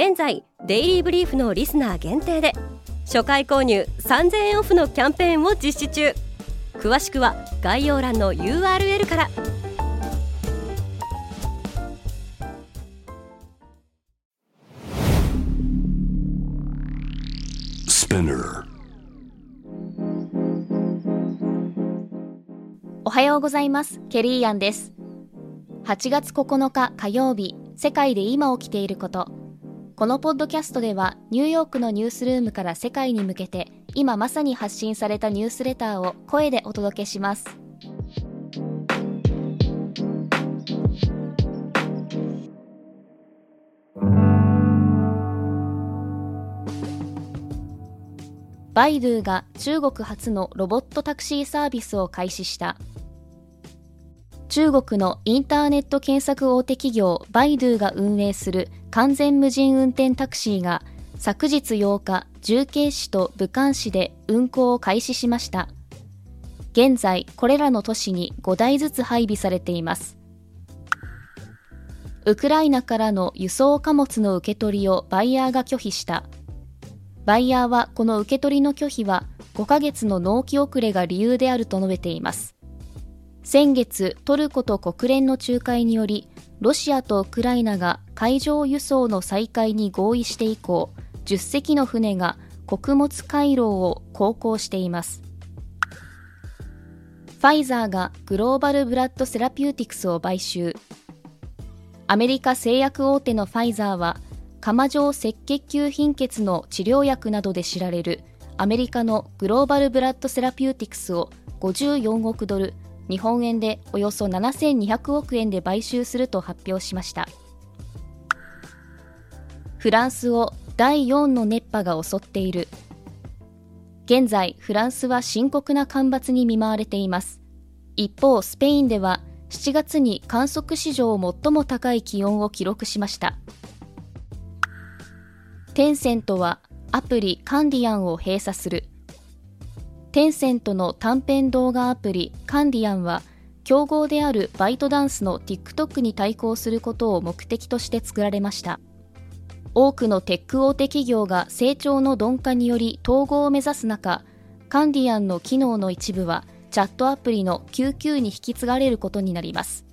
現在デイリーブリーフのリスナー限定で初回購入3000円オフのキャンペーンを実施中。詳しくは概要欄の URL から。おはようございます。ケリーアンです。8月9日火曜日世界で今起きていることこのポッドキャストではニューヨークのニュースルームから世界に向けて今まさに発信されたニュースレターを声でお届けします。バイドゥが中国初のロボットタクシーサービスを開始した。中国のインターネット検索大手企業バイドゥが運営する完全無人運転タクシーが昨日8日、重慶市と武漢市で運行を開始しました。現在、これらの都市に5台ずつ配備されています。ウクライナからの輸送貨物の受け取りをバイヤーが拒否した。バイヤーはこの受け取りの拒否は5ヶ月の納期遅れが理由であると述べています。先月、トルコと国連の仲介により、ロシアとウクライナが海上輸送の再開に合意して以降、10隻の船が穀物回廊を航行しています。ファイザーがグローバルブラッドセラピューティクスを買収。アメリカ製薬大手のファイザーは、釜状赤血球貧血の治療薬などで知られるアメリカのグローバルブラッドセラピューティクスを54億ドル、日本円でおよそ7200億円で買収すると発表しました。フランスを第4の熱波が襲っている。現在フランスは深刻な干ばつに見舞われています。一方スペインでは7月に観測史上最も高い気温を記録しました。テンセントはアプリカンディアンを閉鎖する。テンセントの短編動画アプリカンディアンは競合であるバイトダンスの TikTok に対抗することを目的として作られました。多くのテック大手企業が成長の鈍化により統合を目指す中カンディアンの機能の一部はチャットアプリの QQ に引き継がれることになります。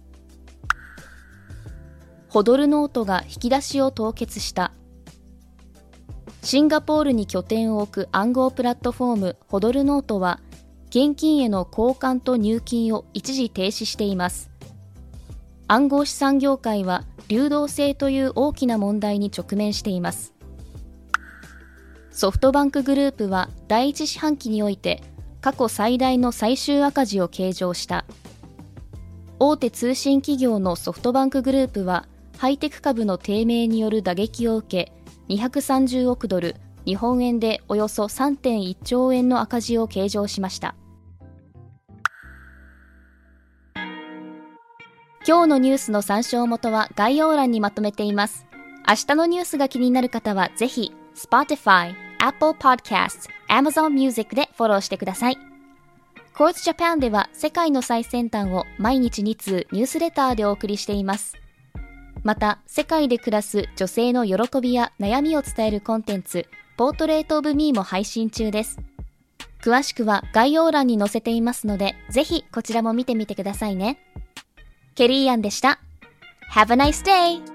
ホドルノートが引き出しを凍結したシンガポールに拠点を置く暗号プラットフォームホドルノートは現金への交換と入金を一時停止しています。暗号資産業界は流動性という大きな問題に直面しています。ソフトバンクグループは第一四半期において過去最大の最終赤字を計上した。大手通信企業のソフトバンクグループはハイテク株の低迷による打撃を受け230億ドル、日本円でおよそ3.1兆円の赤字を計上しました。今日のニュースの参照元は概要欄にまとめています。明日のニュースが気になる方はぜひ Spotify、Apple Podcasts、Amazon Music でフォローしてください。Quartz Japan では世界の最先端を毎日2通ニュースレターでお送りしています。また、世界で暮らす女性の喜びや悩みを伝えるコンテンツ、ポートレートオブミーも配信中です。詳しくは概要欄に載せていますので、ぜひこちらも見てみてくださいね。ケリーアンでした。Have a nice day!